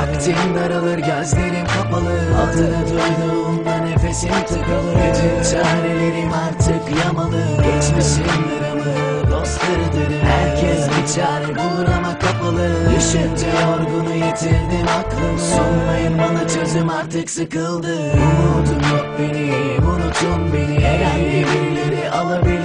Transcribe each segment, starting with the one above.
Vaktim daralır gözlerim kapalı. Adını duyduğumda nefesim tıkalı. Bütün çarelerim artık yamalı. Geçmişim dramı dost Herkes bir çare bulur ama kapalı. Düşünce yorgunu yitirdim aklımı Sunmayın bana çözüm artık sıkıldı. Umudum yok benim unutun beni. Herhangi birileri alabilir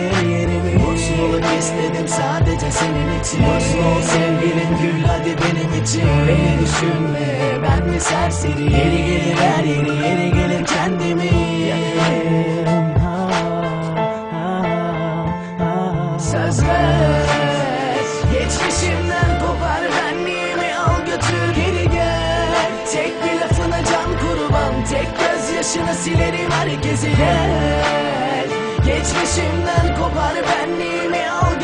istedim sadece senin için. Mutlu ol sevgilim gül hadi benim için. Beni düşünme ben mi serseri. Yeri gelir her yeri yeri gelir kendimi. Yakarım Ha, ha, ha. Söz ver Geçmişimden kopar benliğimi al götür. Geri gel Tek bir lafına can kurban. Tek gözyaşını silerim herkese. Gel Geçmişimden kopar benliğimi al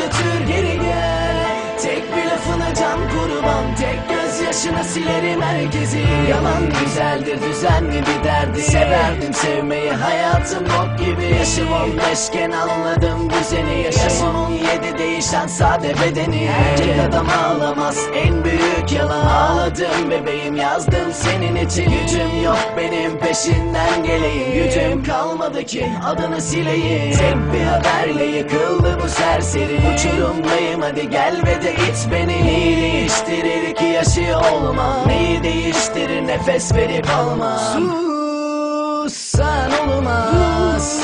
gözyaşını silerim herkesi. Yalan güzeldir düzenli bir derdi? Severdim sevmeyi hayatım bok gibi. Yaşım on beşken anladım düzeni. Yaşım on yedi değişen sade bedeni. Erkek adam ağlamaz en büyük yalan. Ağladım bebeğim yazdım senin için. Gücüm yok benim peşinden geleyim. Gücüm kalmadı ki adını sileyim. Tek bir haberle yıkıldı bu serseri. Uçurumdayım hadi gel ve de it beni. Neyi yaşıyor olma. Neyi değiştirir nefes verip alma. Sussan olmaz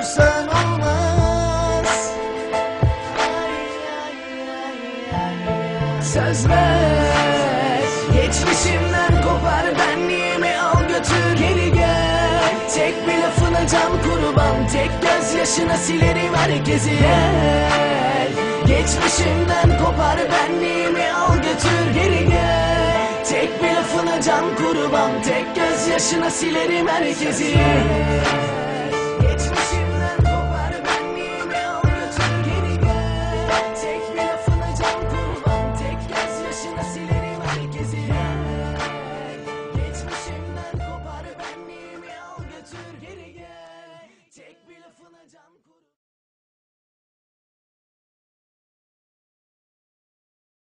Sussan olmaz. Söz ver. Geçmişimden kopar benliğimi al götür. Geri gel. Tek bir lafına can kurban. Tek gözyaşına silerim herkesi. Gel. Geçmişimden kopar benliğimi götür geri gel. Tek bir lafına can kurban Tek gözyaşına silerim herkesi